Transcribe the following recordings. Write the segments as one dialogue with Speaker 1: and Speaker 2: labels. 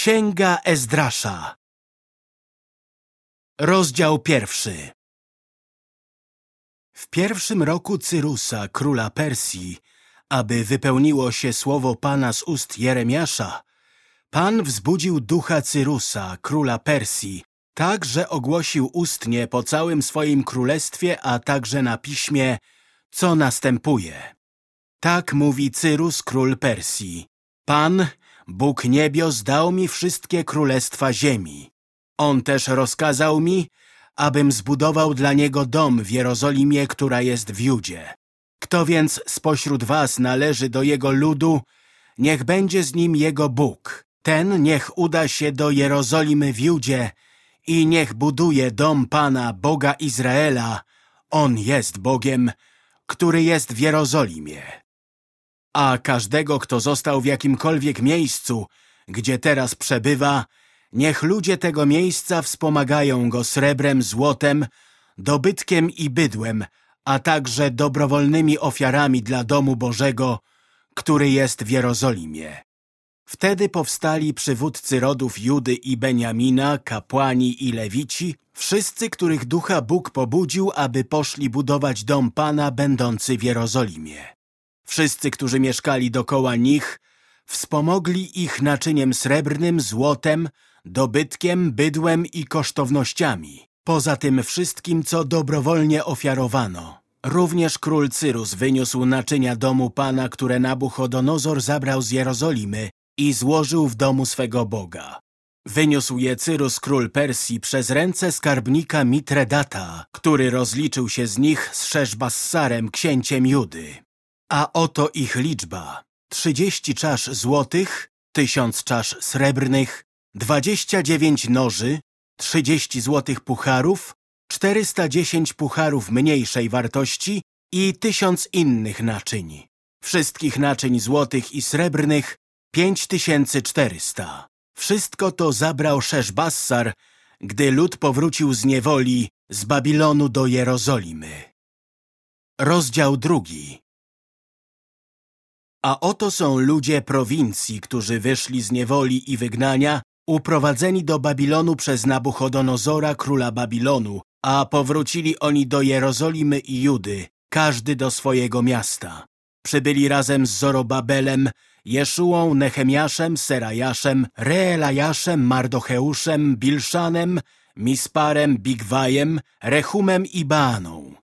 Speaker 1: Księga Ezdrasza Rozdział pierwszy W pierwszym roku Cyrusa, króla Persji, aby wypełniło się słowo Pana z ust Jeremiasza, Pan wzbudził ducha Cyrusa, króla Persji, tak, że ogłosił ustnie po całym swoim królestwie, a także na piśmie, co następuje. Tak mówi Cyrus, król Persji. Pan, Bóg niebios, dał mi wszystkie królestwa ziemi. On też rozkazał mi, abym zbudował dla niego dom w Jerozolimie, która jest w Judzie. Kto więc spośród was należy do jego ludu, niech będzie z nim jego Bóg. Ten niech uda się do Jerozolimy w Judzie i niech buduje dom Pana, Boga Izraela. On jest Bogiem, który jest w Jerozolimie. A każdego, kto został w jakimkolwiek miejscu, gdzie teraz przebywa, niech ludzie tego miejsca wspomagają go srebrem, złotem, dobytkiem i bydłem, a także dobrowolnymi ofiarami dla domu Bożego, który jest w Jerozolimie. Wtedy powstali przywódcy rodów Judy i Beniamina, kapłani i lewici, wszyscy, których ducha Bóg pobudził, aby poszli budować dom Pana będący w Jerozolimie. Wszyscy, którzy mieszkali dokoła nich, wspomogli ich naczyniem srebrnym, złotem, dobytkiem, bydłem i kosztownościami, poza tym wszystkim, co dobrowolnie ofiarowano. Również król Cyrus wyniósł naczynia domu Pana, które Nabuchodonozor zabrał z Jerozolimy i złożył w domu swego Boga. Wyniósł je Cyrus król Persji przez ręce skarbnika Mitredata, który rozliczył się z nich z Szeszbassarem, księciem Judy. A oto ich liczba. Trzydzieści czasz złotych, tysiąc czasz srebrnych, dwadzieścia dziewięć noży, trzydzieści złotych pucharów, czterysta dziesięć pucharów mniejszej wartości i tysiąc innych naczyń. Wszystkich naczyń złotych i srebrnych pięć tysięcy czterysta. Wszystko to zabrał Szeszbassar, gdy lud powrócił z niewoli z Babilonu do Jerozolimy. Rozdział drugi A oto są ludzie prowincji, którzy wyszli z niewoli i wygnania, uprowadzeni do Babilonu przez Nabuchodonozora, króla Babilonu, a powrócili oni do Jerozolimy i Judy, każdy do swojego miasta. Przybyli razem z Zorobabelem, Jeszułą, Nehemiaszem, Serajaszem, Reelajaszem, Mardocheuszem, Bilszanem, Misparem, Bigwajem, Rechumem i Baaną.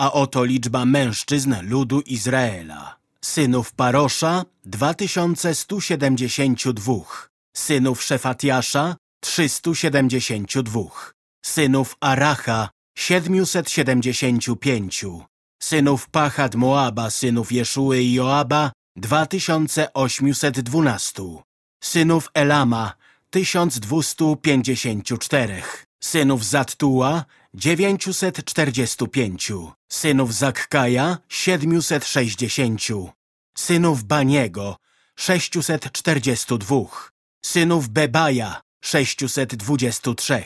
Speaker 1: A oto liczba mężczyzn ludu Izraela. Synów Parosza 2172, synów Szefatiasza 372, synów Aracha 775, synów Pachad Moaba, synów Jeszuły i Joaba 2812, synów Elama 1254, synów Zattua 945, synów Zakkaja 760, synów Baniego 642, synów Bebaja 623,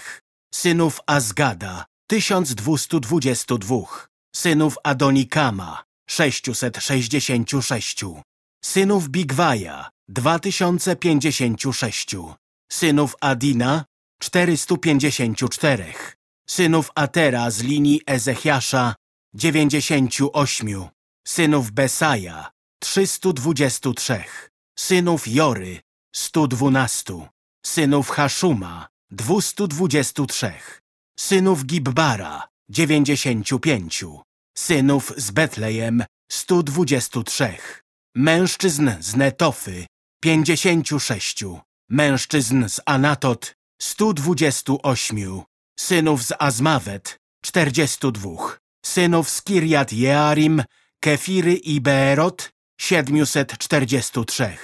Speaker 1: synów Azgada 1222, synów Adonikama 666, synów Bigwaja 2056, synów Adina 454, synów Atera z linii Ezechiasza 98, synów Besaja 323, synów Jory 112, synów Haszuma 223, synów Gibbara 95, synów z Betlejem 123, mężczyzn z Netofy 56, mężczyzn z Anatot 128, synów z Azmawet 42, synów z Kirjat Jearim, Kefiry i Beerot 743,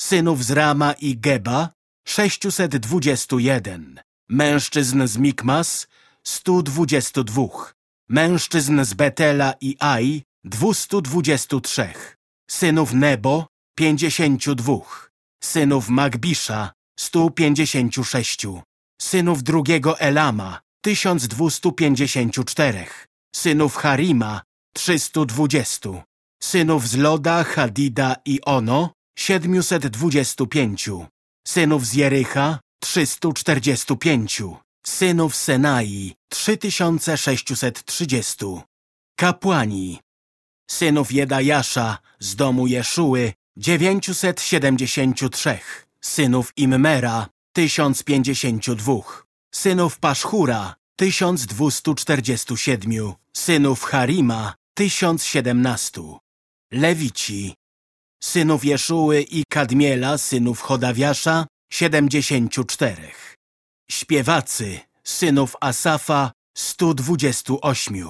Speaker 1: synów z Rama i Geba 621, mężczyzn z Mikmas 122, mężczyzn z Betela i Ai 223, synów Nebo 52, synów Magbisza 156, synów drugiego Elama 1254, synów Harima 320, synów z Loda, Hadida i Ono 725, synów z Jericha 345, synów Senai 3630, kapłani, synów Jedajasza z domu Jeszuły 973, synów Immera 1052, synów Paszchura 1247, synów Harima 1017, Lewici, synów Jeszuły i Kadmiela, synów Chodawiasza 74, śpiewacy, synów Asafa 128,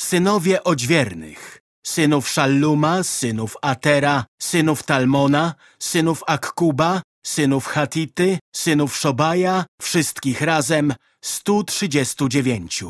Speaker 1: synowie odźwiernych, synów Szalluma, synów Atera, synów Talmona, synów Akkuba, synów Hatity, synów Szobaja, wszystkich razem 139.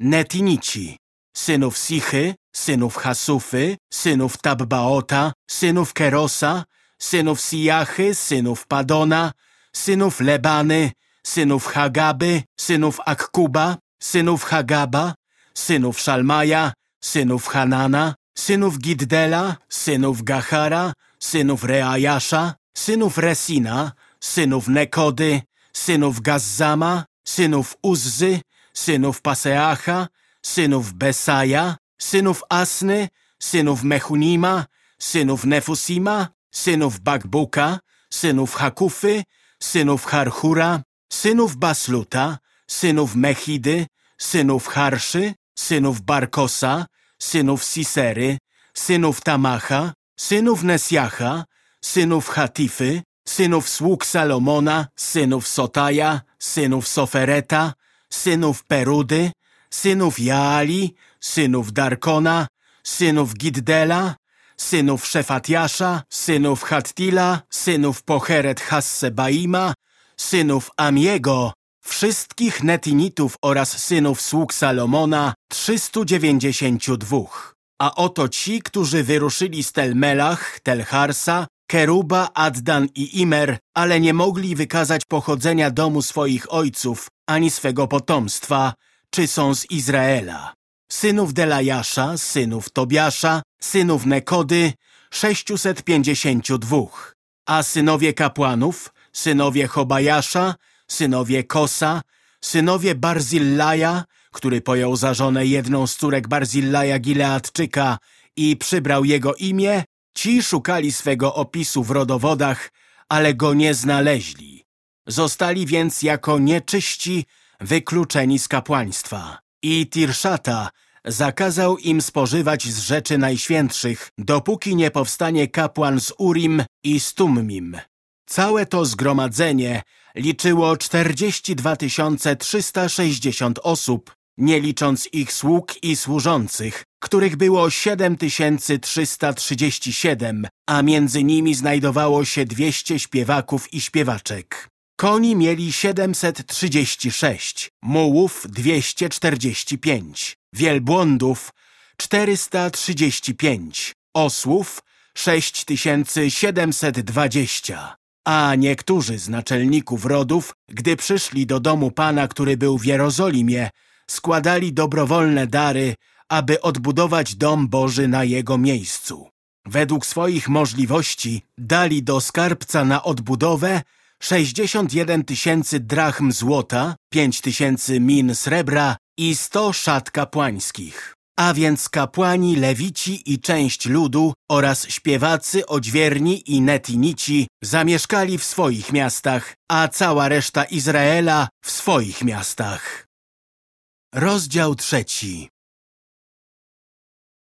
Speaker 1: Netinici, synów Sichy, synów Hasufy, synów Tabbaota, synów Kerosa, synów Sijachy, synów Padona, synów Lebany, synów Hagaby, synów Akkuba, synów Hagaba, synów Szalmaja, synów Hanana, synów Giddela, synów Gachara, synów Reajasza, synów Resina, synów Nekody, synów Gazzama, synów Uzzy, synów Paseacha, synów Besaja, synów Asny, synów Mechunima, synów Nefusima, synów Bagbuka, synów Hakufy, synów Harhura, synów Basluta, synów Mechidy, synów Harszy, synów Barkosa, synów Sisery, synów Tamacha, synów Nesjacha, synów Hatify, synów sług Salomona, synów Sotaja, synów Sofereta, synów Perudy, synów Jaali, synów Darkona, synów Giddela, synów Szefatiasza, synów Hattila, synów Pocheret Hassebaima, synów Amiego, wszystkich Netinitów oraz synów sług Salomona 392. A oto ci, którzy wyruszyli z Telmelach, Telharsa, Keruba, Addan i Imer, ale nie mogli wykazać pochodzenia domu swoich ojców, ani swego potomstwa, czy są z Izraela. Synów Delajasza, synów Tobiasza, synów Nekody, 652. A synowie kapłanów, synowie Chobajasza, synowie Kosa, synowie Barzillaja, który pojął za żonę jedną z córek Barzillaja Gileadczyka i przybrał jego imię, ci szukali swego opisu w rodowodach, ale go nie znaleźli. Zostali więc jako nieczyści wykluczeni z kapłaństwa. I Tirszata zakazał im spożywać z rzeczy najświętszych, dopóki nie powstanie kapłan z Urim i z Tummim. Całe to zgromadzenie liczyło 42 360 osób, nie licząc ich sług i służących, których było 7337, a między nimi znajdowało się 200 śpiewaków i śpiewaczek. Koni mieli 736, mułów 245, wielbłądów 435, osłów 6720. A niektórzy z naczelników rodów, gdy przyszli do domu Pana, który był w Jerozolimie, składali dobrowolne dary, aby odbudować dom Boży na jego miejscu. Według swoich możliwości dali do skarbca na odbudowę 61 tysięcy drachm złota, 5 tysięcy min srebra i 100 szat kapłańskich. A więc kapłani, lewici i część ludu oraz śpiewacy, odźwierni i netinici zamieszkali w swoich miastach, a cała reszta Izraela w swoich miastach. Rozdział trzeci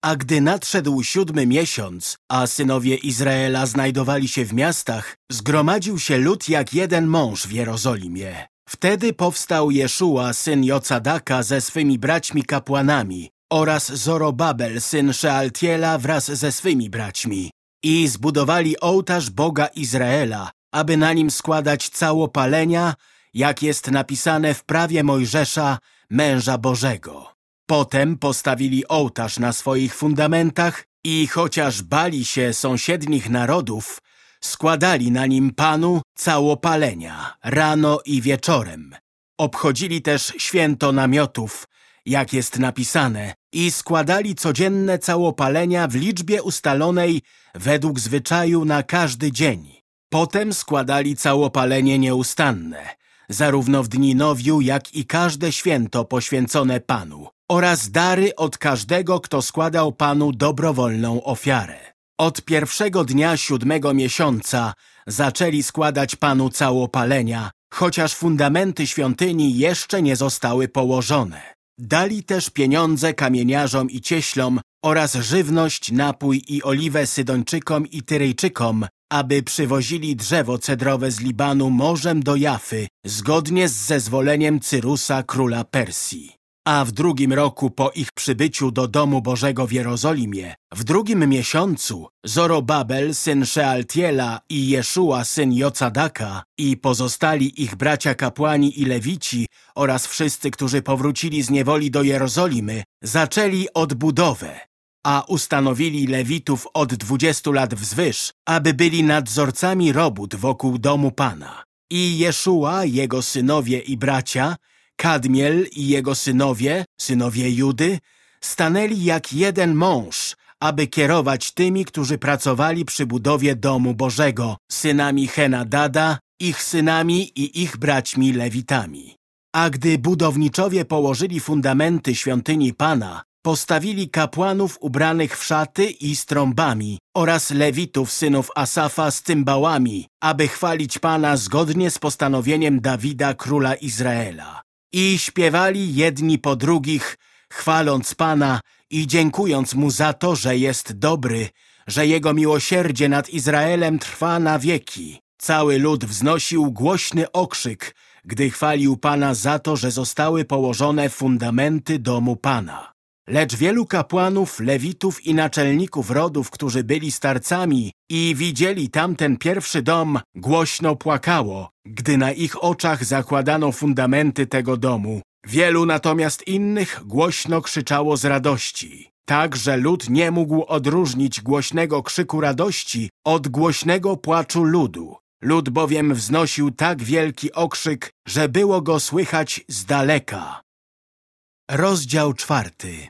Speaker 1: A gdy nadszedł siódmy miesiąc, a synowie Izraela znajdowali się w miastach, zgromadził się lud jak jeden mąż w Jerozolimie. Wtedy powstał Jeszua, syn Jocadaka, ze swymi braćmi kapłanami oraz Zorobabel, syn Szealtiela wraz ze swymi braćmi i zbudowali ołtarz Boga Izraela, aby na nim składać całopalenia, jak jest napisane w prawie Mojżesza, męża Bożego. Potem postawili ołtarz na swoich fundamentach i chociaż bali się sąsiednich narodów, składali na nim Panu całopalenia rano i wieczorem. Obchodzili też święto namiotów, jak jest napisane, i składali codzienne całopalenia w liczbie ustalonej według zwyczaju na każdy dzień. Potem składali całopalenie nieustanne, zarówno w dni nowiu, jak i każde święto poświęcone Panu oraz dary od każdego, kto składał Panu dobrowolną ofiarę. Od pierwszego dnia siódmego miesiąca zaczęli składać Panu całopalenia, chociaż fundamenty świątyni jeszcze nie zostały położone. Dali też pieniądze kamieniarzom i cieślom oraz żywność, napój i oliwę Sydończykom i Tyrejczykom, aby przywozili drzewo cedrowe z Libanu morzem do Jafy, zgodnie z zezwoleniem Cyrusa, króla Persji. A w drugim roku po ich przybyciu do domu Bożego w Jerozolimie, w drugim miesiącu, Zorobabel, syn Shealtiela i Jeszua, syn Jocadaka i pozostali ich bracia kapłani i lewici oraz wszyscy, którzy powrócili z niewoli do Jerozolimy, zaczęli odbudowę a ustanowili lewitów od dwudziestu lat wzwyż, aby byli nadzorcami robót wokół domu Pana. I Jeszua, jego synowie i bracia, Kadmiel i jego synowie, synowie Judy, stanęli jak jeden mąż, aby kierować tymi, którzy pracowali przy budowie domu Bożego, synami Henadada, ich synami i ich braćmi Lewitami. A gdy budowniczowie położyli fundamenty świątyni Pana, postawili kapłanów ubranych w szaty i z trąbami oraz lewitów synów Asafa z cymbałami, aby chwalić Pana zgodnie z postanowieniem Dawida, króla Izraela. I śpiewali jedni po drugich, chwaląc Pana i dziękując Mu za to, że jest dobry, że Jego miłosierdzie nad Izraelem trwa na wieki. Cały lud wznosił głośny okrzyk, gdy chwalił Pana za to, że zostały położone fundamenty domu Pana. Lecz wielu kapłanów, lewitów i naczelników rodów, którzy byli starcami i widzieli tamten pierwszy dom, głośno płakało, gdy na ich oczach zakładano fundamenty tego domu. Wielu natomiast innych głośno krzyczało z radości. Tak, że lud nie mógł odróżnić głośnego krzyku radości od głośnego płaczu ludu. Lud bowiem wznosił tak wielki okrzyk, że było go słychać z daleka. Rozdział czwarty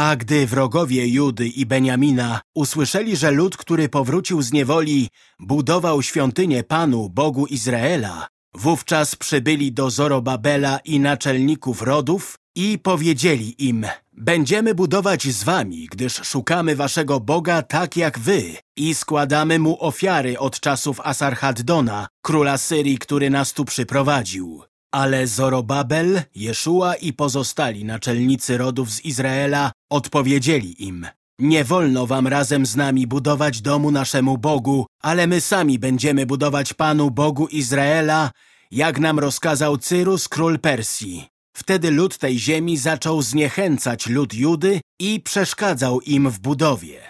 Speaker 1: a gdy wrogowie Judy i Beniamina usłyszeli, że lud, który powrócił z niewoli, budował świątynię Panu, Bogu Izraela, wówczas przybyli do Zorobabela i naczelników rodów i powiedzieli im Będziemy budować z wami, gdyż szukamy waszego Boga tak jak wy i składamy mu ofiary od czasów Asarhaddona, króla Syrii, który nas tu przyprowadził. Ale Zorobabel, Jeszua i pozostali naczelnicy rodów z Izraela odpowiedzieli im Nie wolno wam razem z nami budować domu naszemu Bogu, ale my sami będziemy budować Panu Bogu Izraela, jak nam rozkazał Cyrus, król Persji. Wtedy lud tej ziemi zaczął zniechęcać lud Judy i przeszkadzał im w budowie.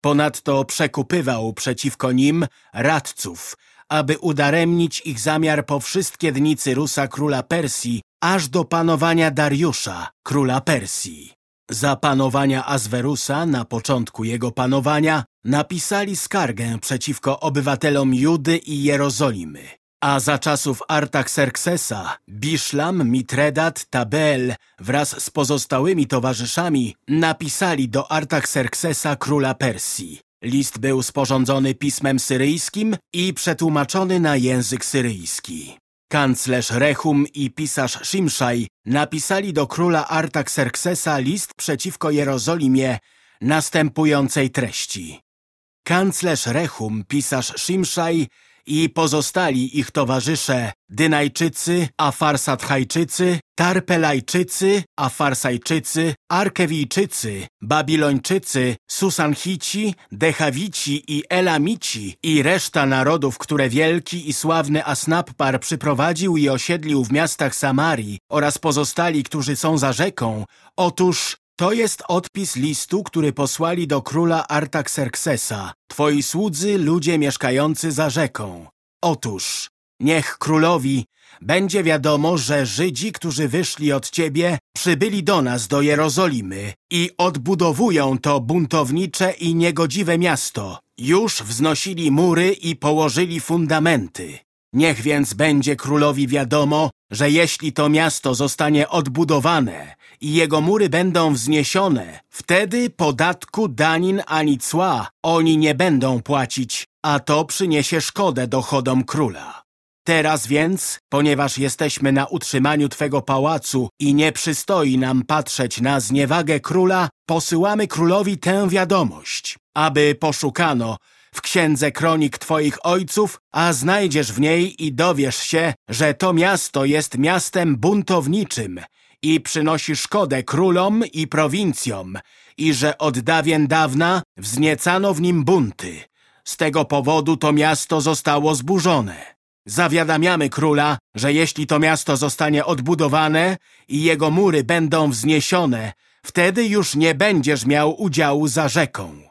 Speaker 1: Ponadto przekupywał przeciwko nim radców, aby udaremnić ich zamiar po wszystkie dni Cyrusa króla Persji, aż do panowania Dariusza, króla Persji. Za panowania Azwerusa, na początku jego panowania, napisali skargę przeciwko obywatelom Judy i Jerozolimy. A za czasów Artaxerxesa, Biszlam, Mitredat, Tabel wraz z pozostałymi towarzyszami napisali do Artaxerxesa króla Persji. List był sporządzony pismem syryjskim i przetłumaczony na język syryjski. Kanclerz Rechum i pisarz Shimszaj napisali do króla Artaxerxesa list przeciwko Jerozolimie następującej treści. Kanclerz Rechum, pisarz Shimszaj i pozostali ich towarzysze Dynajczycy, Afarsadchajczycy, Tarpelajczycy, Afarsajczycy, Arkewijczycy, Babilończycy, Susanchici, Dechawici i Elamici i reszta narodów, które wielki i sławny Asnappar przyprowadził i osiedlił w miastach Samarii oraz pozostali, którzy są za rzeką, otóż to jest odpis listu, który posłali do króla Artaxerxesa, twoi słudzy, ludzie mieszkający za rzeką. Otóż, niech królowi będzie wiadomo, że Żydzi, którzy wyszli od ciebie, przybyli do nas, do Jerozolimy i odbudowują to buntownicze i niegodziwe miasto. Już wznosili mury i położyli fundamenty. Niech więc będzie królowi wiadomo, że jeśli to miasto zostanie odbudowane i jego mury będą wzniesione, wtedy podatku, danin ani cła oni nie będą płacić, a to przyniesie szkodę dochodom króla. Teraz więc, ponieważ jesteśmy na utrzymaniu Twego pałacu i nie przystoi nam patrzeć na zniewagę króla, posyłamy królowi tę wiadomość, aby poszukano w księdze kronik Twoich ojców, a znajdziesz w niej i dowiesz się, że to miasto jest miastem buntowniczym i przynosi szkodę królom i prowincjom i że od dawien dawna wzniecano w nim bunty. Z tego powodu to miasto zostało zburzone. Zawiadamiamy króla, że jeśli to miasto zostanie odbudowane i jego mury będą wzniesione, wtedy już nie będziesz miał udziału za rzeką.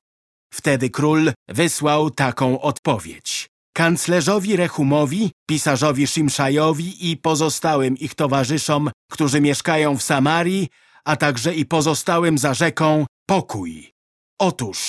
Speaker 1: Wtedy król wysłał taką odpowiedź. Kanclerzowi Rehumowi, pisarzowi Szimszajowi i pozostałym ich towarzyszom, którzy mieszkają w Samarii, a także i pozostałym za rzeką, pokój. Otóż,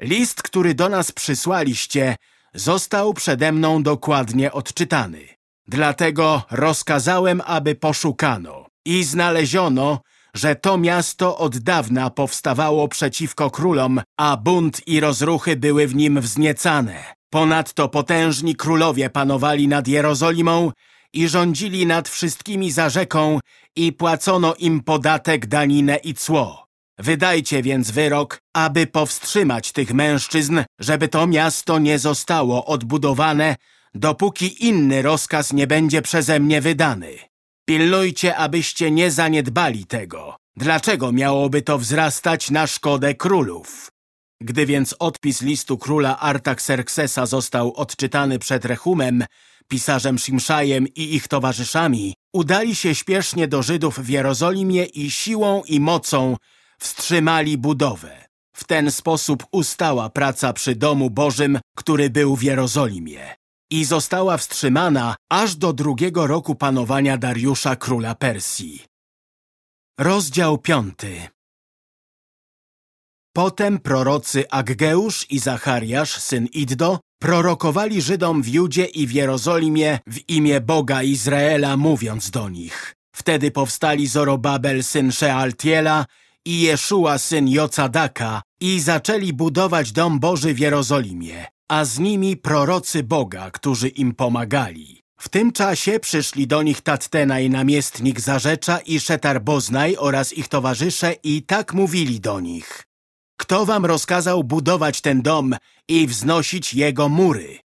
Speaker 1: list, który do nas przysłaliście, został przede mną dokładnie odczytany. Dlatego rozkazałem, aby poszukano i znaleziono, że to miasto od dawna powstawało przeciwko królom, a bunt i rozruchy były w nim wzniecane. Ponadto potężni królowie panowali nad Jerozolimą i rządzili nad wszystkimi za rzeką i płacono im podatek, daninę i cło. Wydajcie więc wyrok, aby powstrzymać tych mężczyzn, żeby to miasto nie zostało odbudowane, dopóki inny rozkaz nie będzie przeze mnie wydany. Pilnujcie, abyście nie zaniedbali tego. Dlaczego miałoby to wzrastać na szkodę królów? Gdy więc odpis listu króla Artaxerxesa został odczytany przed Rechumem, pisarzem Szimszajem i ich towarzyszami, udali się śpiesznie do Żydów w Jerozolimie i siłą i mocą wstrzymali budowę. W ten sposób ustała praca przy Domu Bożym, który był w Jerozolimie i została wstrzymana aż do drugiego roku panowania Dariusza króla Persji. Rozdział piąty Potem prorocy Aggeusz i Zachariasz, syn Iddo, prorokowali Żydom w Judzie i w Jerozolimie w imię Boga Izraela, mówiąc do nich. Wtedy powstali Zorobabel, syn Shealtiela i Jeszua, syn Jocadaka i zaczęli budować dom Boży w Jerozolimie a z nimi prorocy Boga, którzy im pomagali. W tym czasie przyszli do nich Tattenaj, namiestnik Zarzecza i Szetar Boznaj oraz ich towarzysze i tak mówili do nich. Kto wam rozkazał budować ten dom i wznosić jego mury?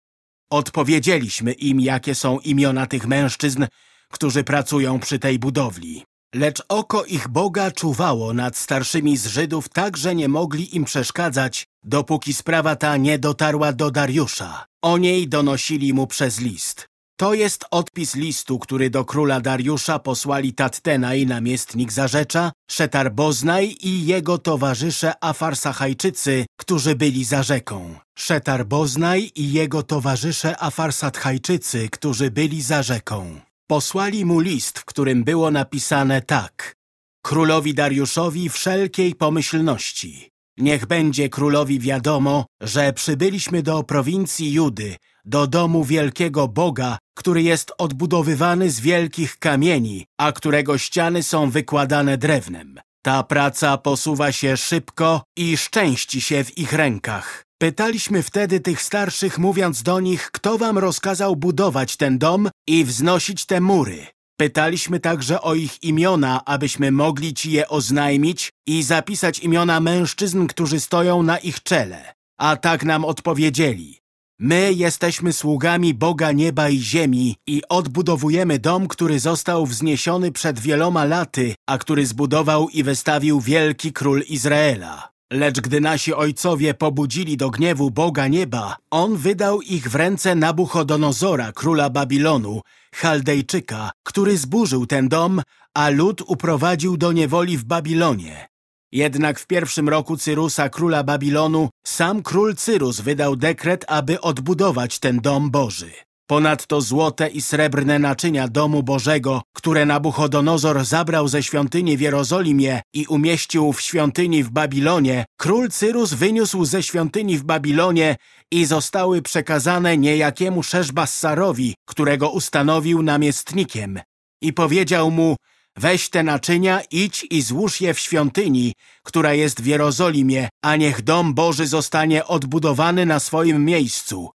Speaker 1: Odpowiedzieliśmy im, jakie są imiona tych mężczyzn, którzy pracują przy tej budowli. Lecz oko ich Boga czuwało nad starszymi z Żydów tak, że nie mogli im przeszkadzać, dopóki sprawa ta nie dotarła do Dariusza. O niej donosili mu przez list. To jest odpis listu, który do króla Dariusza posłali Tattenaj, namiestnik Zarzecza, Szetar Boznaj i jego towarzysze Afarsachajczycy, którzy byli za rzeką. Szetar Boznaj i jego towarzysze Afarsathajczycy, którzy byli za rzeką. Posłali mu list, w którym było napisane tak. Królowi Dariuszowi wszelkiej pomyślności. Niech będzie królowi wiadomo, że przybyliśmy do prowincji Judy, do domu wielkiego Boga, który jest odbudowywany z wielkich kamieni, a którego ściany są wykładane drewnem. Ta praca posuwa się szybko i szczęści się w ich rękach. Pytaliśmy wtedy tych starszych, mówiąc do nich, kto wam rozkazał budować ten dom i wznosić te mury. Pytaliśmy także o ich imiona, abyśmy mogli ci je oznajmić i zapisać imiona mężczyzn, którzy stoją na ich czele. A tak nam odpowiedzieli. My jesteśmy sługami Boga nieba i ziemi i odbudowujemy dom, który został wzniesiony przed wieloma laty, a który zbudował i wystawił wielki król Izraela. Lecz gdy nasi ojcowie pobudzili do gniewu Boga nieba, on wydał ich w ręce Nabuchodonozora, króla Babilonu, Chaldejczyka, który zburzył ten dom, a lud uprowadził do niewoli w Babilonie. Jednak w pierwszym roku Cyrusa, króla Babilonu, sam król Cyrus wydał dekret, aby odbudować ten dom Boży. Ponadto złote i srebrne naczynia domu Bożego, które Nabuchodonozor zabrał ze świątyni w Jerozolimie i umieścił w świątyni w Babilonie, król Cyrus wyniósł ze świątyni w Babilonie i zostały przekazane niejakiemu Szeszbassarowi, którego ustanowił namiestnikiem. I powiedział mu, weź te naczynia, idź i złóż je w świątyni, która jest w Jerozolimie, a niech dom Boży zostanie odbudowany na swoim miejscu.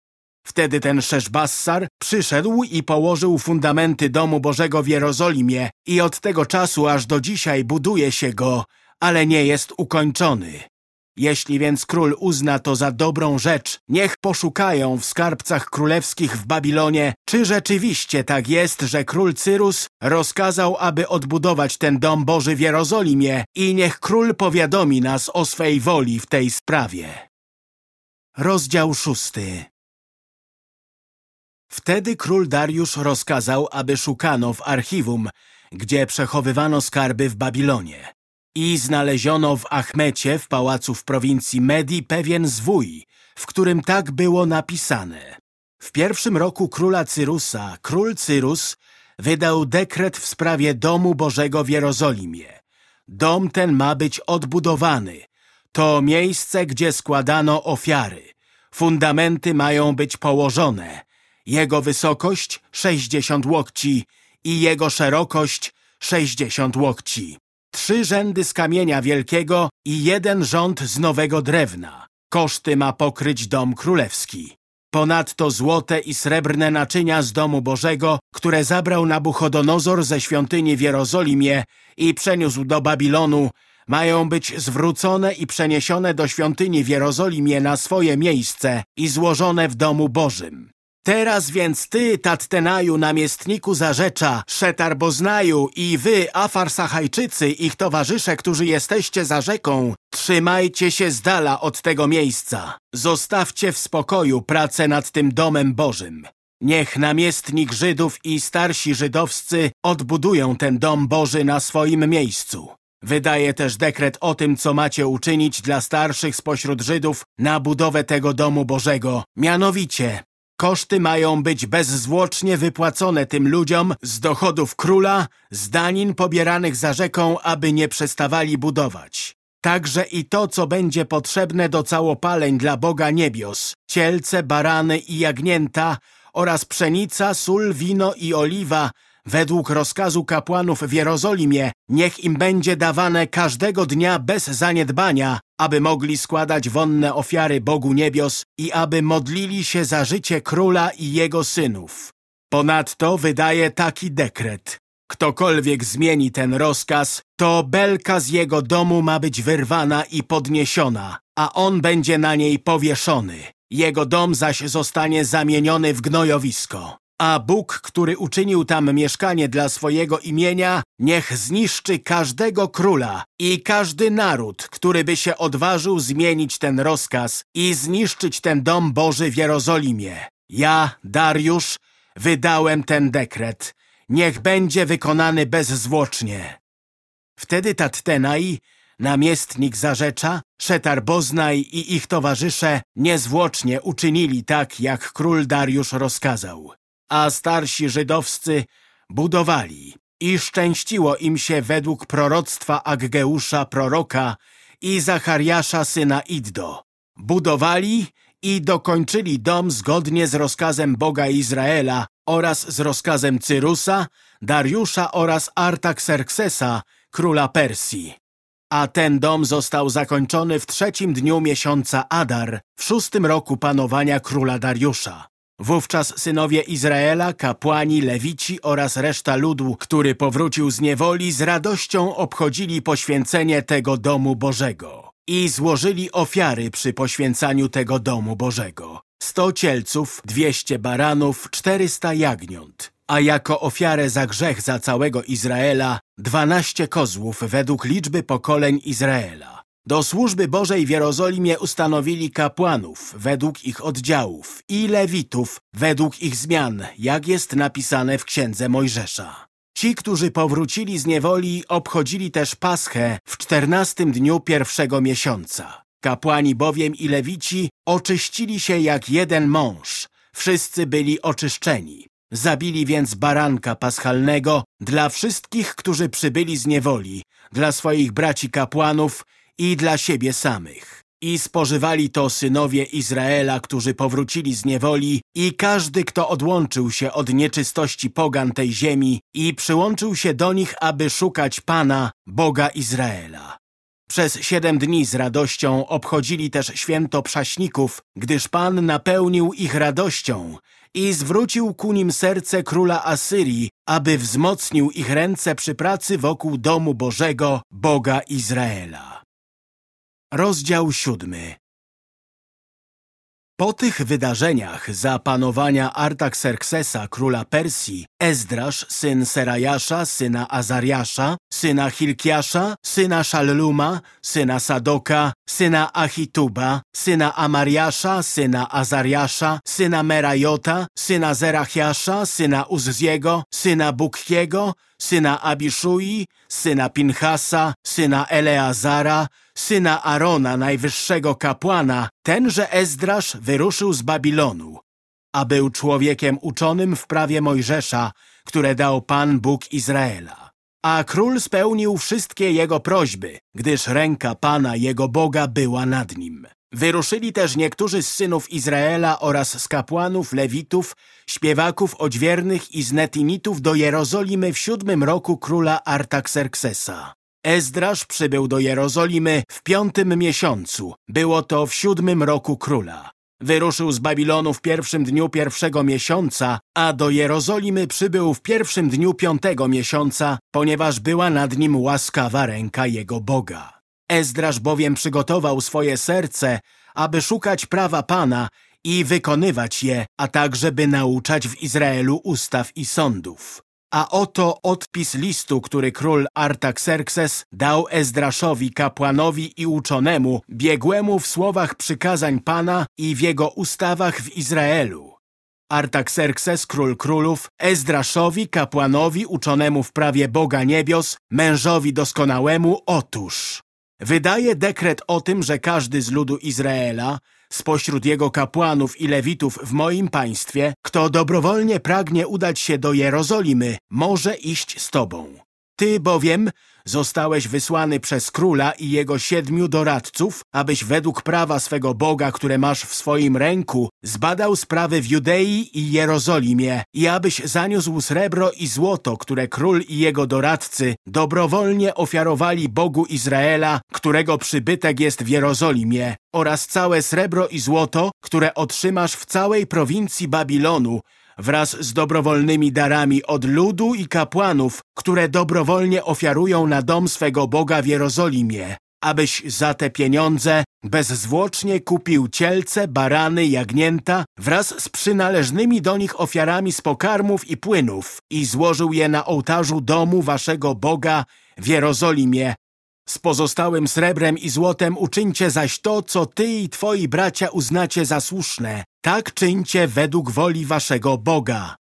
Speaker 1: Wtedy ten Szeszbassar przyszedł i położył fundamenty domu Bożego w Jerozolimie i od tego czasu aż do dzisiaj buduje się go, ale nie jest ukończony. Jeśli więc król uzna to za dobrą rzecz, niech poszukają w skarbcach królewskich w Babilonie, czy rzeczywiście tak jest, że król Cyrus rozkazał, aby odbudować ten dom Boży w Jerozolimie i niech król powiadomi nas o swej woli w tej sprawie. Rozdział szósty Wtedy król Dariusz rozkazał, aby szukano w archiwum, gdzie przechowywano skarby w Babilonie. I znaleziono w Achmecie, w pałacu w prowincji Medii, pewien zwój, w którym tak było napisane. W pierwszym roku króla Cyrusa, król Cyrus wydał dekret w sprawie domu Bożego w Jerozolimie. Dom ten ma być odbudowany. To miejsce, gdzie składano ofiary. Fundamenty mają być położone. Jego wysokość sześćdziesiąt łokci i jego szerokość sześćdziesiąt łokci trzy rzędy z kamienia wielkiego i jeden rząd z nowego drewna. Koszty ma pokryć dom królewski. Ponadto złote i srebrne naczynia z domu Bożego, które zabrał Nabuchodonozor ze świątyni w Jerozolimie i przeniósł do Babilonu, mają być zwrócone i przeniesione do świątyni w Jerozolimie na swoje miejsce i złożone w domu Bożym. Teraz więc ty, Tattenaju, namiestniku Zarzecza, Szetarboznaju i wy, Afarsachajczycy, ich towarzysze, którzy jesteście za rzeką, trzymajcie się z dala od tego miejsca. Zostawcie w spokoju pracę nad tym domem Bożym. Niech namiestnik Żydów i starsi żydowscy odbudują ten dom Boży na swoim miejscu. Wydaje też dekret o tym, co macie uczynić dla starszych spośród Żydów na budowę tego domu Bożego. Mianowicie, Koszty mają być bezzwłocznie wypłacone tym ludziom z dochodów króla, z danin pobieranych za rzeką, aby nie przestawali budować. Także i to, co będzie potrzebne do całopaleń dla Boga niebios, cielce, barany i jagnięta oraz pszenica, sól, wino i oliwa, według rozkazu kapłanów w Jerozolimie, niech im będzie dawane każdego dnia bez zaniedbania, aby mogli składać wonne ofiary Bogu niebios i aby modlili się za życie króla i jego synów. Ponadto wydaje taki dekret. Ktokolwiek zmieni ten rozkaz, to belka z jego domu ma być wyrwana i podniesiona, a on będzie na niej powieszony. Jego dom zaś zostanie zamieniony w gnojowisko. A Bóg, który uczynił tam mieszkanie dla swojego imienia, niech zniszczy każdego króla i każdy naród, który by się odważył zmienić ten rozkaz i zniszczyć ten dom Boży w Jerozolimie. Ja, Dariusz, wydałem ten dekret. Niech będzie wykonany bezzwłocznie. Wtedy Tattenai, namiestnik Zarzecza, Szetar Boznaj i ich towarzysze niezwłocznie uczynili tak, jak król Dariusz rozkazał a starsi żydowscy budowali i szczęściło im się według proroctwa Aggeusza proroka i Zachariasza syna Iddo. Budowali i dokończyli dom zgodnie z rozkazem Boga Izraela oraz z rozkazem Cyrusa, Dariusza oraz Artaxerxesa, króla Persji. A ten dom został zakończony w trzecim dniu miesiąca Adar, w szóstym roku panowania króla Dariusza. Wówczas synowie Izraela, kapłani, lewici oraz reszta ludu, który powrócił z niewoli, z radością obchodzili poświęcenie tego domu Bożego i złożyli ofiary przy poświęcaniu tego domu Bożego. Sto cielców, dwieście baranów, czterysta jagniąt, a jako ofiarę za grzech za całego Izraela dwanaście kozłów według liczby pokoleń Izraela. Do służby Bożej w Jerozolimie ustanowili kapłanów według ich oddziałów i lewitów według ich zmian, jak jest napisane w księdze Mojżesza. Ci, którzy powrócili z niewoli, obchodzili też Paschę w czternastym dniu pierwszego miesiąca. Kapłani bowiem i lewici oczyścili się jak jeden mąż. Wszyscy byli oczyszczeni. Zabili więc baranka paschalnego dla wszystkich, którzy przybyli z niewoli, dla swoich braci kapłanów i dla siebie samych. I spożywali to synowie Izraela, którzy powrócili z niewoli i każdy, kto odłączył się od nieczystości pogan tej ziemi i przyłączył się do nich, aby szukać Pana, Boga Izraela. Przez siedem dni z radością obchodzili też święto przaśników, gdyż Pan napełnił ich radością i zwrócił ku nim serce króla Asyrii, aby wzmocnił ich ręce przy pracy wokół domu Bożego, Boga Izraela. Rozdział siódmy. Po tych wydarzeniach za panowania Artaxerxesa, króla Persji, Ezdrasz, syn Serajasza, syna Azariasza, syna Hilkiasza, syna Szalluma, syna Sadoka, syna Achituba, syna Amariasza, syna Azariasza, syna Merajota, syna Zerachiasza, syna Uzziego, syna Bukkiego, syna Abiszui, syna Pinchasa, syna Eleazara, syna Arona, najwyższego kapłana, tenże Ezdrasz wyruszył z Babilonu, a był człowiekiem uczonym w prawie Mojżesza, które dał Pan Bóg Izraela. A król spełnił wszystkie jego prośby, gdyż ręka Pana, jego Boga, była nad nim. Wyruszyli też niektórzy z synów Izraela oraz z kapłanów, lewitów, śpiewaków odźwiernych i z netinitów do Jerozolimy w siódmym roku króla Artaxerxesa. Ezdrasz przybył do Jerozolimy w piątym miesiącu. Było to w siódmym roku króla. Wyruszył z Babilonu w pierwszym dniu pierwszego miesiąca, a do Jerozolimy przybył w pierwszym dniu piątego miesiąca, ponieważ była nad nim łaskawa ręka jego Boga. Ezdrasz bowiem przygotował swoje serce, aby szukać prawa Pana i wykonywać je, a także by nauczać w Izraelu ustaw i sądów. A oto odpis listu, który król Artaxerxes dał Ezdraszowi, kapłanowi i uczonemu, biegłemu w słowach przykazań Pana i w jego ustawach w Izraelu. Artaxerxes, król królów, Ezdraszowi, kapłanowi, uczonemu w prawie Boga niebios, mężowi doskonałemu, otóż wydaje dekret o tym, że każdy z ludu Izraela spośród jego kapłanów i lewitów w moim państwie, kto dobrowolnie pragnie udać się do Jerozolimy, może iść z tobą. Ty bowiem Zostałeś wysłany przez króla i jego siedmiu doradców, abyś według prawa swego Boga, które masz w swoim ręku, zbadał sprawy w Judei i Jerozolimie i abyś zaniósł srebro i złoto, które król i jego doradcy dobrowolnie ofiarowali Bogu Izraela, którego przybytek jest w Jerozolimie, oraz całe srebro i złoto, które otrzymasz w całej prowincji Babilonu, wraz z dobrowolnymi darami od ludu i kapłanów, które dobrowolnie ofiarują na dom swego Boga w Jerozolimie, abyś za te pieniądze bezzwłocznie kupił cielce, barany, jagnięta wraz z przynależnymi do nich ofiarami z pokarmów i płynów i złożył je na ołtarzu domu waszego Boga w Jerozolimie. Z pozostałym srebrem i złotem uczyńcie zaś to, co ty i twoi bracia uznacie za słuszne, tak czyńcie według woli waszego Boga.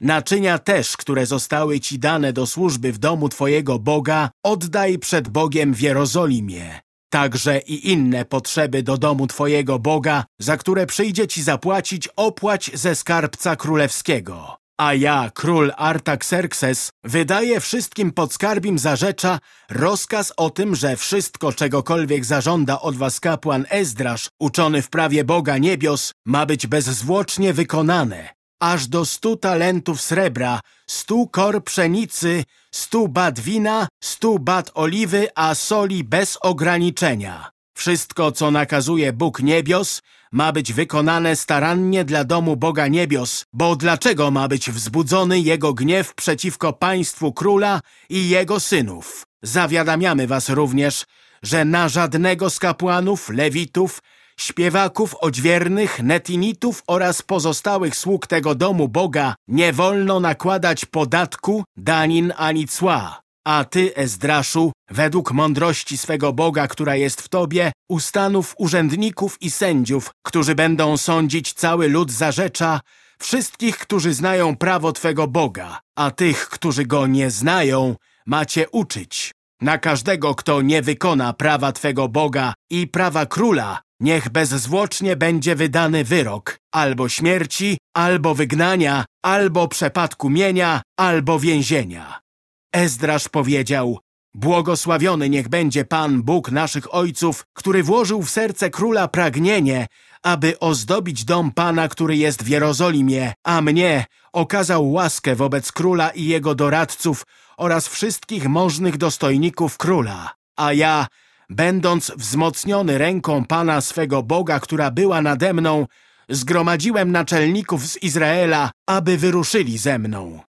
Speaker 1: Naczynia też, które zostały ci dane do służby w domu twojego Boga, oddaj przed Bogiem w Jerozolimie. Także i inne potrzeby do domu twojego Boga, za które przyjdzie ci zapłacić, opłać ze skarbca królewskiego. A ja, król Artaxerxes, wydaję wszystkim podskarbim zarzecza rozkaz o tym, że wszystko, czegokolwiek zażąda od was kapłan Ezdrasz, uczony w prawie Boga niebios, ma być bezzwłocznie wykonane. Aż do stu talentów srebra, stu kor pszenicy, stu bat wina, stu bat oliwy, a soli bez ograniczenia. Wszystko, co nakazuje Bóg niebios, ma być wykonane starannie dla domu Boga niebios, bo dlaczego ma być wzbudzony Jego gniew przeciwko państwu króla i Jego synów? Zawiadamiamy was również, że na żadnego z kapłanów, lewitów, śpiewaków odźwiernych, netinitów oraz pozostałych sług tego domu Boga nie wolno nakładać podatku, danin ani cła. A ty, Ezdraszu, według mądrości swego Boga, która jest w tobie, ustanów urzędników i sędziów, którzy będą sądzić cały lud za rzecza, wszystkich, którzy znają prawo twego Boga, a tych, którzy go nie znają, macie uczyć. Na każdego, kto nie wykona prawa twego Boga i prawa króla, niech bezzwłocznie będzie wydany wyrok, albo śmierci, albo wygnania, albo przepadku mienia, albo więzienia. Ezdrasz powiedział, błogosławiony niech będzie Pan Bóg naszych ojców, który włożył w serce króla pragnienie, aby ozdobić dom Pana, który jest w Jerozolimie, a mnie okazał łaskę wobec króla i jego doradców oraz wszystkich możnych dostojników króla. A ja będąc wzmocniony ręką Pana swego Boga, która była nade mną, zgromadziłem naczelników z Izraela, aby wyruszyli ze mną.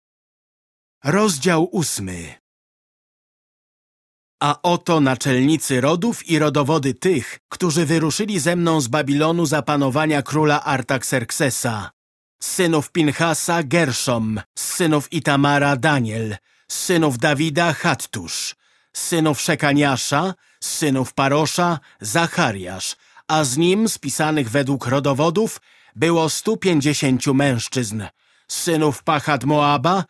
Speaker 1: Rozdział ósmy A oto naczelnicy rodów i rodowody tych, którzy wyruszyli ze mną z Babilonu za panowania króla Artaxerxesa. Synów Pinchasa Gerszom, z synów Itamara Daniel, synów Dawida Hattusz, synów Szekaniasza, synów Parosza Zachariasz, a z nim spisanych według rodowodów było stu pięćdziesięciu mężczyzn. Z synów Pachat Moaba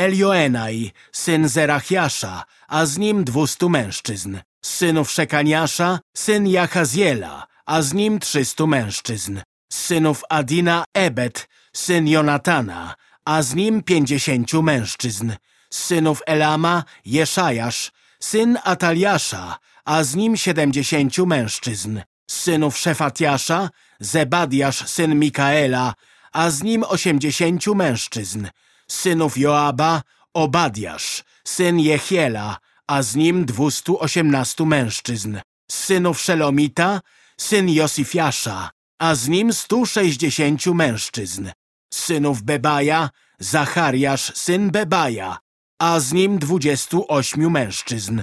Speaker 1: Elioenaj, syn Zerachiasza, a z nim dwustu mężczyzn. Synów Szekaniasza syn Jachaziela, a z nim trzystu mężczyzn. Synów Adina Ebed, syn Jonatana, a z nim pięćdziesięciu mężczyzn. Synów Elama Jeszajasz, syn Ataliasza, a z nim siedemdziesięciu mężczyzn. Synów Szefatiasza Zebadiasz, syn Mikaela, a z nim osiemdziesięciu mężczyzn. Synów Joaba Obadiasz, syn Jechiela, a z nim dwustu osiemnastu mężczyzn. Z synów Szelomita syn Josifiasza, a z nim stu sześćdziesięciu mężczyzn. Z synów Bebaja Zachariasz, syn Bebaja, a z nim dwudziestu ośmiu mężczyzn.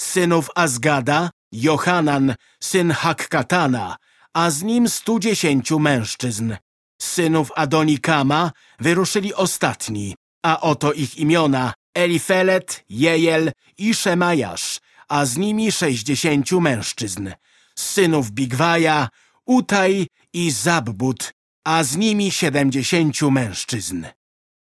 Speaker 1: Z synów Azgada Johanan, syn Hakkatana, a z nim stu dziesięciu mężczyzn. Synów Adonikama wyruszyli ostatni, a oto ich imiona Elifelet, Jejel i Szemajasz, a z nimi sześćdziesięciu mężczyzn. Synów Bigwaja, Utaj i Zabbut, a z nimi siedemdziesięciu mężczyzn.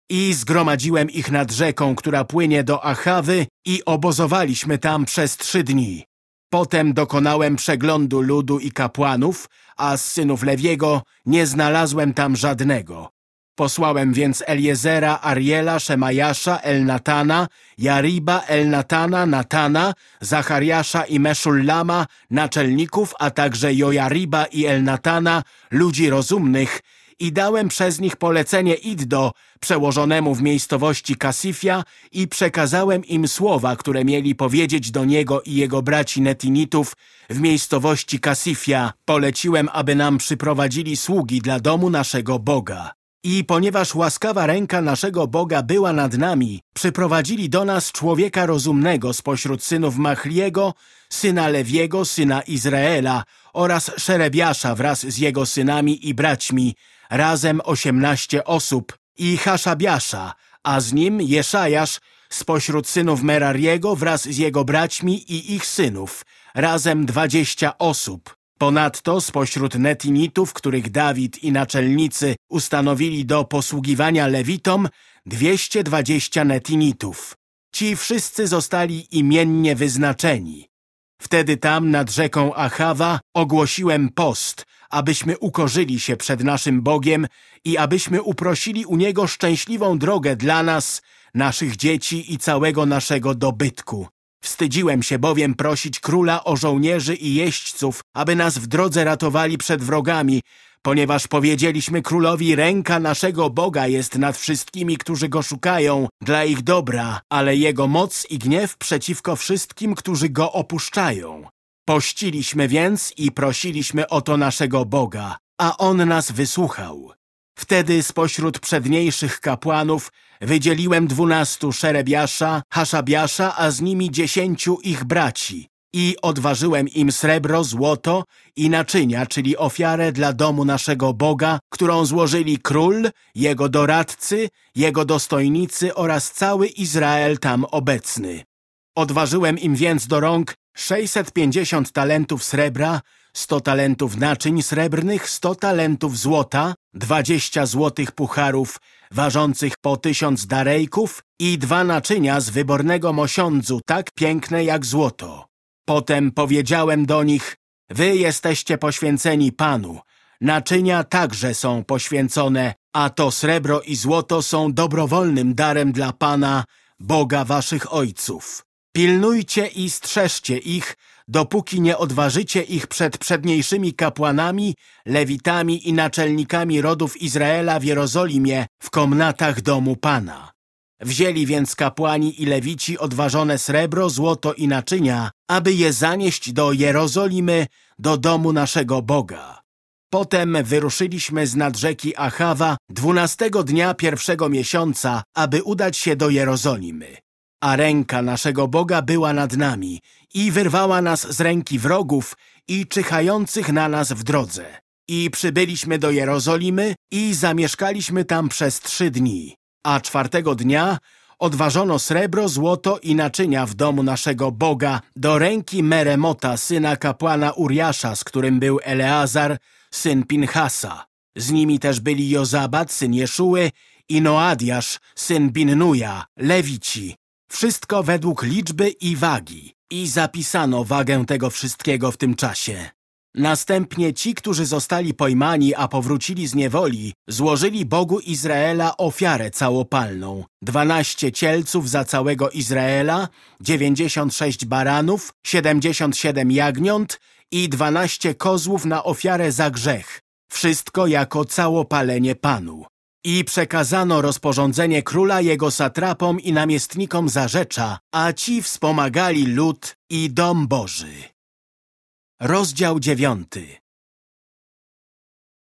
Speaker 1: I zgromadziłem ich nad rzeką, która płynie do Achawy i obozowaliśmy tam przez trzy dni. Potem dokonałem przeglądu ludu i kapłanów, a z synów Lewiego nie znalazłem tam żadnego. Posłałem więc Eliezera, Ariela, Szemajasza, Elnatana, Jariba, Elnatana, Natana, Zachariasza i Meszullama, naczelników, a także Jojariba i Elnatana, ludzi rozumnych, i dałem przez nich polecenie Iddo, przełożonemu w miejscowości Kasifia i przekazałem im słowa, które mieli powiedzieć do niego i jego braci Netinitów w miejscowości Kasifia. Poleciłem, aby nam przyprowadzili sługi dla domu naszego Boga. I ponieważ łaskawa ręka naszego Boga była nad nami, przyprowadzili do nas człowieka rozumnego spośród synów Machliego, syna Lewiego, syna Izraela oraz Szerebiasza wraz z jego synami i braćmi, razem osiemnaście osób, i Haszabiasza, a z nim Jeszajasz spośród synów Merariego wraz z jego braćmi i ich synów, razem dwadzieścia osób. Ponadto spośród netinitów, których Dawid i naczelnicy ustanowili do posługiwania lewitom, dwieście dwadzieścia netinitów. Ci wszyscy zostali imiennie wyznaczeni. Wtedy tam nad rzeką Achawa ogłosiłem post, abyśmy ukorzyli się przed naszym Bogiem i abyśmy uprosili u Niego szczęśliwą drogę dla nas, naszych dzieci i całego naszego dobytku. Wstydziłem się bowiem prosić króla o żołnierzy i jeźdźców, aby nas w drodze ratowali przed wrogami, ponieważ powiedzieliśmy królowi, ręka naszego Boga jest nad wszystkimi, którzy go szukają, dla ich dobra, ale jego moc i gniew przeciwko wszystkim, którzy go opuszczają. Pościliśmy więc i prosiliśmy o to naszego Boga, a On nas wysłuchał. Wtedy spośród przedniejszych kapłanów wydzieliłem dwunastu Szerebiasza, Haszabiasza, a z nimi dziesięciu ich braci i odważyłem im srebro, złoto i naczynia, czyli ofiarę dla domu naszego Boga, którą złożyli król, jego doradcy, jego dostojnicy oraz cały Izrael tam obecny. Odważyłem im więc do rąk 650 talentów srebra, 100 talentów naczyń srebrnych, 100 talentów złota, 20 złotych pucharów ważących po tysiąc darejków i dwa naczynia z wybornego mosiądzu, tak piękne jak złoto. Potem powiedziałem do nich, wy jesteście poświęceni Panu, naczynia także są poświęcone, a to srebro i złoto są dobrowolnym darem dla Pana, Boga waszych ojców. Pilnujcie i strzeżcie ich, dopóki nie odważycie ich przed przedniejszymi kapłanami, lewitami i naczelnikami rodów Izraela w Jerozolimie w komnatach domu Pana. Wzięli więc kapłani i lewici odważone srebro, złoto i naczynia, aby je zanieść do Jerozolimy, do domu naszego Boga. Potem wyruszyliśmy z nad rzeki Achawa dwunastego dnia pierwszego miesiąca, aby udać się do Jerozolimy. A ręka naszego Boga była nad nami i wyrwała nas z ręki wrogów i czyhających na nas w drodze. I przybyliśmy do Jerozolimy i zamieszkaliśmy tam przez trzy dni. A czwartego dnia odważono srebro, złoto i naczynia w domu naszego Boga do ręki Meremota, syna kapłana Uriasza, z którym był Eleazar, syn Pinchasa. Z nimi też byli Jozabat, syn Jeszuły i Noadiasz, syn Binnuja, Lewici. Wszystko według liczby i wagi. I zapisano wagę tego wszystkiego w tym czasie. Następnie ci, którzy zostali pojmani, a powrócili z niewoli, złożyli Bogu Izraela ofiarę całopalną. Dwanaście cielców za całego Izraela, dziewięćdziesiąt sześć baranów, siedemdziesiąt siedem jagniąt i dwanaście kozłów na ofiarę za grzech. Wszystko jako całopalenie Panu. I przekazano rozporządzenie króla jego satrapom i namiestnikom zarzecza, a ci wspomagali lud i dom Boży. Rozdział dziewiąty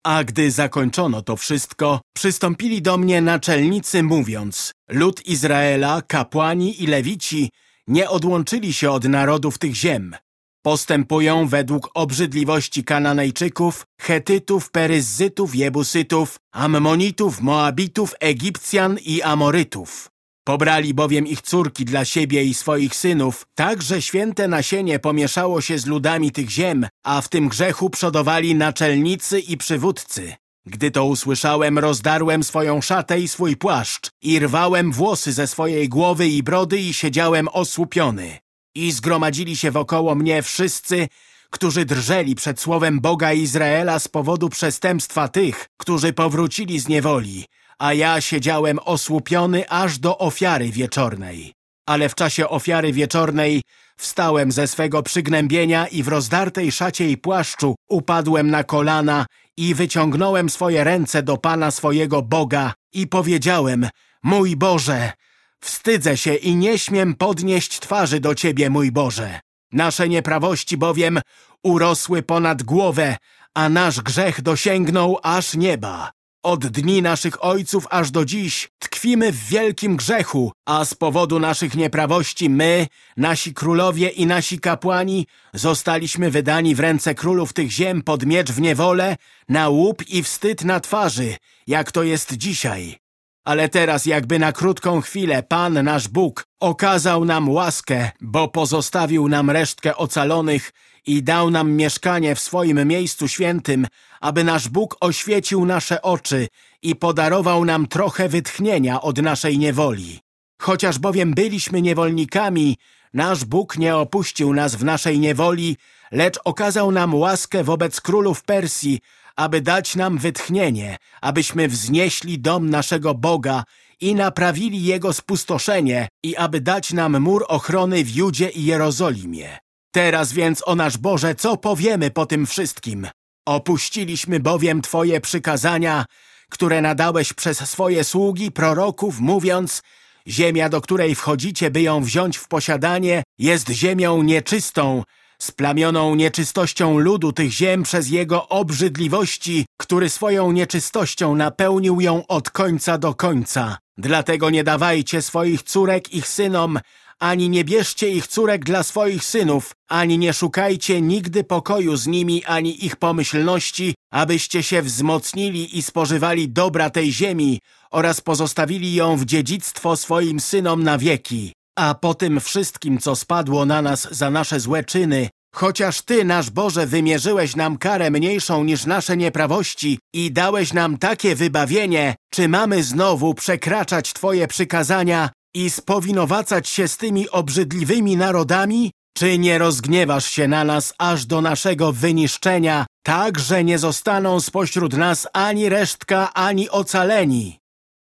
Speaker 1: A gdy zakończono to wszystko, przystąpili do mnie naczelnicy mówiąc Lud Izraela, kapłani i lewici nie odłączyli się od narodów tych ziem. Postępują według obrzydliwości Kananejczyków, Chetytów, Peryzzytów, Jebusytów, Ammonitów, Moabitów, Egipcjan i Amorytów. Pobrali bowiem ich córki dla siebie i swoich synów, tak, że święte nasienie pomieszało się z ludami tych ziem, a w tym grzechu przodowali naczelnicy i przywódcy. Gdy to usłyszałem, rozdarłem swoją szatę i swój płaszcz i rwałem włosy ze swojej głowy i brody i siedziałem osłupiony. I zgromadzili się wokoło mnie wszyscy, którzy drżeli przed słowem Boga Izraela z powodu przestępstwa tych, którzy powrócili z niewoli, a ja siedziałem osłupiony aż do ofiary wieczornej. Ale w czasie ofiary wieczornej wstałem ze swego przygnębienia i w rozdartej szacie i płaszczu upadłem na kolana i wyciągnąłem swoje ręce do Pana swojego Boga i powiedziałem, mój Boże, wstydzę się i nie śmiem podnieść twarzy do Ciebie, mój Boże. Nasze nieprawości bowiem urosły ponad głowę, a nasz grzech dosięgnął aż nieba. Od dni naszych ojców aż do dziś tkwimy w wielkim grzechu, a z powodu naszych nieprawości my, nasi królowie i nasi kapłani zostaliśmy wydani w ręce królów tych ziem pod miecz w niewolę, na łup i wstyd na twarzy, jak to jest dzisiaj. Ale teraz jakby na krótką chwilę Pan nasz Bóg okazał nam łaskę, bo pozostawił nam resztkę ocalonych i dał nam mieszkanie w swoim miejscu świętym, aby nasz Bóg oświecił nasze oczy i podarował nam trochę wytchnienia od naszej niewoli. Chociaż bowiem byliśmy niewolnikami, nasz Bóg nie opuścił nas w naszej niewoli, lecz okazał nam łaskę wobec królów Persji, aby dać nam wytchnienie, abyśmy wznieśli dom naszego Boga i naprawili jego spustoszenie i aby dać nam mur ochrony w Judzie i Jerozolimie. Teraz więc, o nasz Boże, co powiemy po tym wszystkim? Opuściliśmy bowiem Twoje przykazania, które nadałeś przez swoje sługi, proroków, mówiąc Ziemia, do której wchodzicie, by ją wziąć w posiadanie, jest ziemią nieczystą, splamioną nieczystością ludu tych ziem przez jego obrzydliwości, który swoją nieczystością napełnił ją od końca do końca. Dlatego nie dawajcie swoich córek ich synom, ani nie bierzcie ich córek dla swoich synów, ani nie szukajcie nigdy pokoju z nimi, ani ich pomyślności, abyście się wzmocnili i spożywali dobra tej ziemi oraz pozostawili ją w dziedzictwo swoim synom na wieki. A po tym wszystkim, co spadło na nas za nasze złe czyny, Chociaż Ty, nasz Boże, wymierzyłeś nam karę mniejszą niż nasze nieprawości i dałeś nam takie wybawienie, czy mamy znowu przekraczać Twoje przykazania i spowinowacać się z tymi obrzydliwymi narodami? Czy nie rozgniewasz się na nas aż do naszego wyniszczenia, tak, że nie zostaną spośród nas ani resztka, ani ocaleni?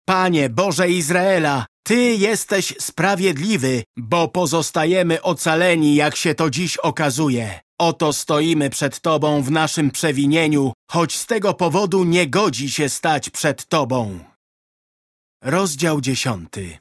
Speaker 1: Panie Boże Izraela, Ty jesteś sprawiedliwy, bo pozostajemy ocaleni, jak się to dziś okazuje. Oto stoimy przed Tobą w naszym przewinieniu, choć z tego powodu nie godzi się stać przed Tobą. Rozdział dziesiąty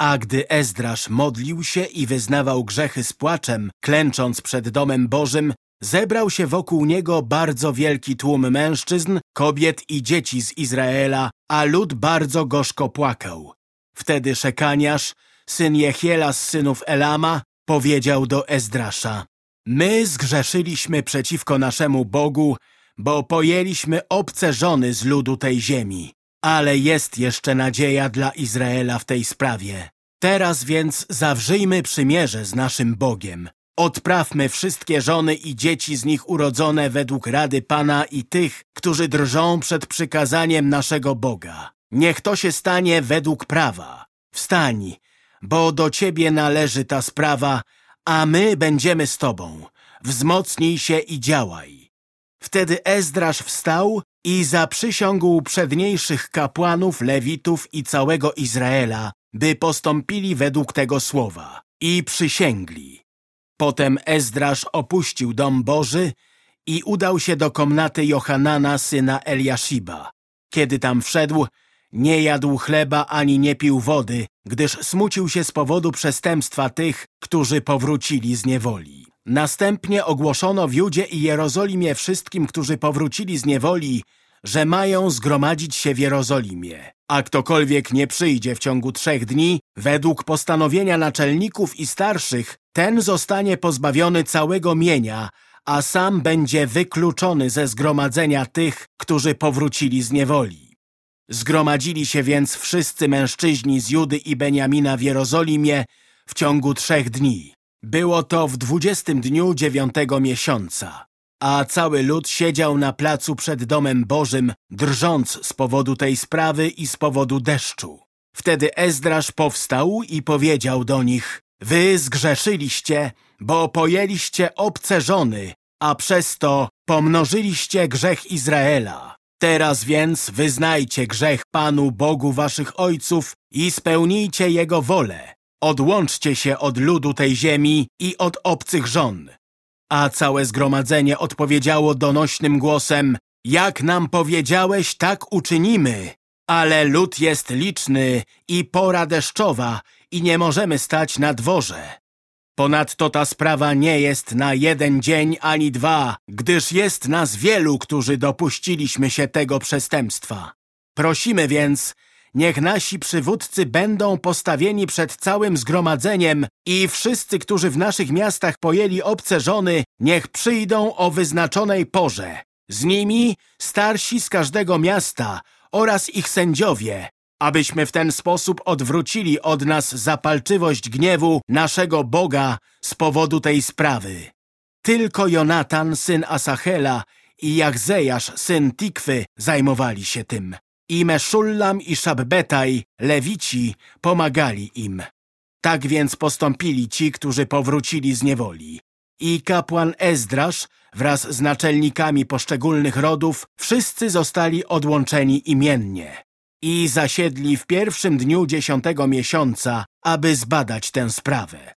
Speaker 1: A gdy Ezdrasz modlił się i wyznawał grzechy z płaczem, klęcząc przed domem Bożym, zebrał się wokół niego bardzo wielki tłum mężczyzn, kobiet i dzieci z Izraela, a lud bardzo gorzko płakał. Wtedy Szekaniasz, syn Jechiela z synów Elama, powiedział do Ezdrasza My zgrzeszyliśmy przeciwko naszemu Bogu, bo pojęliśmy obce żony z ludu tej ziemi. Ale jest jeszcze nadzieja dla Izraela w tej sprawie. Teraz więc zawrzyjmy przymierze z naszym Bogiem. Odprawmy wszystkie żony i dzieci z nich urodzone według rady Pana i tych, którzy drżą przed przykazaniem naszego Boga. Niech to się stanie według prawa. Wstań, bo do Ciebie należy ta sprawa, a my będziemy z Tobą. Wzmocnij się i działaj. Wtedy Ezdrasz wstał i zaprzysiągł przedniejszych kapłanów, lewitów i całego Izraela, by postąpili według tego słowa. I przysięgli. Potem Ezdrasz opuścił dom Boży i udał się do komnaty Johanana, syna Eliashiba. Kiedy tam wszedł, nie jadł chleba ani nie pił wody, gdyż smucił się z powodu przestępstwa tych, którzy powrócili z niewoli. Następnie ogłoszono w Judzie i Jerozolimie wszystkim, którzy powrócili z niewoli, że mają zgromadzić się w Jerozolimie. A ktokolwiek nie przyjdzie w ciągu trzech dni, według postanowienia naczelników i starszych, ten zostanie pozbawiony całego mienia, a sam będzie wykluczony ze zgromadzenia tych, którzy powrócili z niewoli. Zgromadzili się więc wszyscy mężczyźni z Judy i Beniamina w Jerozolimie w ciągu trzech dni. Było to w dwudziestym dniu dziewiątego miesiąca, a cały lud siedział na placu przed domem Bożym, drżąc z powodu tej sprawy i z powodu deszczu. Wtedy Ezdrasz powstał i powiedział do nich, Wy zgrzeszyliście, bo pojęliście obce żony, a przez to pomnożyliście grzech Izraela. Teraz więc wyznajcie grzech Panu Bogu waszych ojców i spełnijcie Jego wolę. Odłączcie się od ludu tej ziemi i od obcych żon. A całe zgromadzenie odpowiedziało donośnym głosem Jak nam powiedziałeś, tak uczynimy. Ale lud jest liczny i pora deszczowa i nie możemy stać na dworze. Ponadto ta sprawa nie jest na jeden dzień ani dwa, gdyż jest nas wielu, którzy dopuściliśmy się tego przestępstwa. Prosimy więc, niech nasi przywódcy będą postawieni przed całym zgromadzeniem i wszyscy, którzy w naszych miastach pojęli obce żony, niech przyjdą o wyznaczonej porze. Z nimi starsi z każdego miasta oraz ich sędziowie, abyśmy w ten sposób odwrócili od nas zapalczywość gniewu naszego Boga z powodu tej sprawy. Tylko Jonatan, syn Asachela i Jachzejasz, syn Tikwy, zajmowali się tym. I Meszullam i Szabbetaj, lewici, pomagali im. Tak więc postąpili ci, którzy powrócili z niewoli. I kapłan Ezdrasz wraz z naczelnikami poszczególnych rodów wszyscy zostali odłączeni imiennie i zasiedli w pierwszym dniu dziesiątego miesiąca, aby zbadać tę sprawę.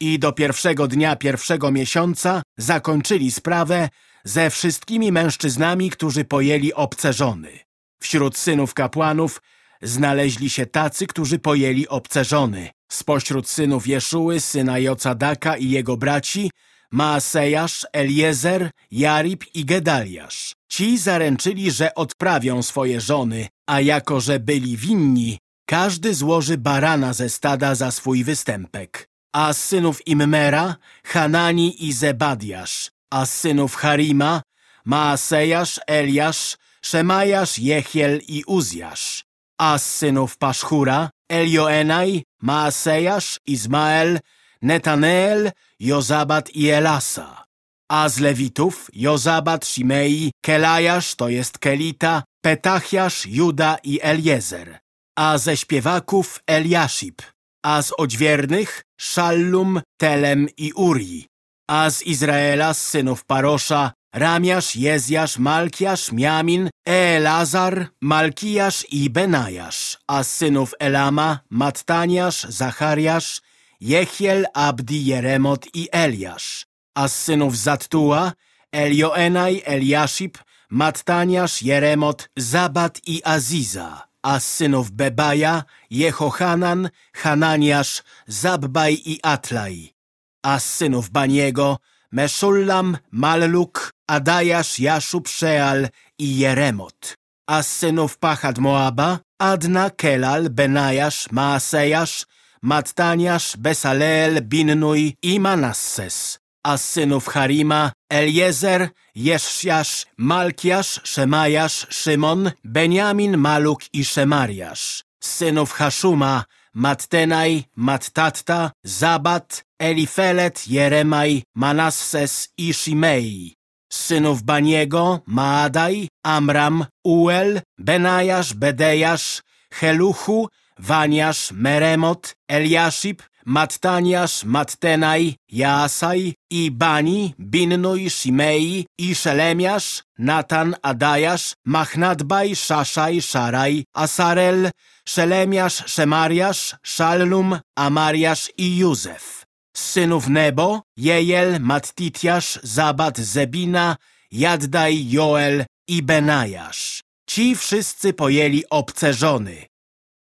Speaker 1: I do pierwszego dnia pierwszego miesiąca zakończyli sprawę ze wszystkimi mężczyznami, którzy pojęli obce żony. Wśród synów kapłanów znaleźli się tacy, którzy pojęli obce żony. Spośród synów Jeszuły, syna Jocadaka i jego braci, Maasejasz, Eliezer, Jarib i Gedaliasz. Ci zaręczyli, że odprawią swoje żony, a jako, że byli winni, każdy złoży barana ze stada za swój występek. A z synów Immera, Hanani i Zebadiasz, a z synów Harima, Maasejasz, Eliasz, Szemajasz, Jechiel i Uzjasz. A z synów Paszchura, Elioenaj, Maasejasz, Izmael, Netaneel, Jozabat i Elasa. A z Lewitów Jozabat, Shimei, Kelajasz, to jest Kelita, Petachiasz, Juda i Eliezer. A ze śpiewaków Eliaszib. A z odźwiernych Szallum, Telem i Uri. A z Izraela z synów Parosza Ramiasz, Jezjasz, Malkiasz, Miamin, Elazar, Malkijasz i Benajasz, a synów Elama Mattaniasz, Zachariasz, Jechiel, Abdi, Jeremot i Eliasz, a synów Zattua Elioenaj, Eliaszib, Mattaniasz, Jeremot, Zabat i Aziza, a synów Bebaja, Jehohanan, Hananiasz, Zabbaj i Atlaj, a synów Baniego, Meszullam, Malluk, Adajasz, Jaszub, Szeal i Jeremot, a z synów Pachad Moaba, Adna, Kelal, Benajasz, Maasejasz, Mattaniasz, Besaleel, Binnuj i Manasses, a z synów Harima, Eliezer, Jeszjasz, Malkiasz, Szemajasz, Szymon, Beniamin, Maluk i Szemariasz. Z synów Haszuma, Mattenaj, Mattatta, Zabat, Elifelet, Jeremaj, Manasses i Shimei. Synów Baniego, Maadaj, Amram, Uel, Benajasz, Bedejasz, Heluchu, Waniasz, Meremot, Eliaszib, Mattaniasz, Mattenaj, Jaasaj i Bani, Binnuj, Shimei i Szelemiasz, Natan, Adajasz, Machnadbaj, Szaszaj, Szaraj, Asarel, Szelemiasz, Szemariasz, Szallum, Amariasz i Józef. Synów Nebo, Jejel, Mattitiasz, Zabat, Zebina, Jaddaj, Joel i Benajasz. Ci wszyscy pojęli obce żony,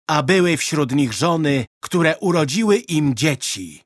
Speaker 1: a były wśród nich żony, które urodziły im dzieci.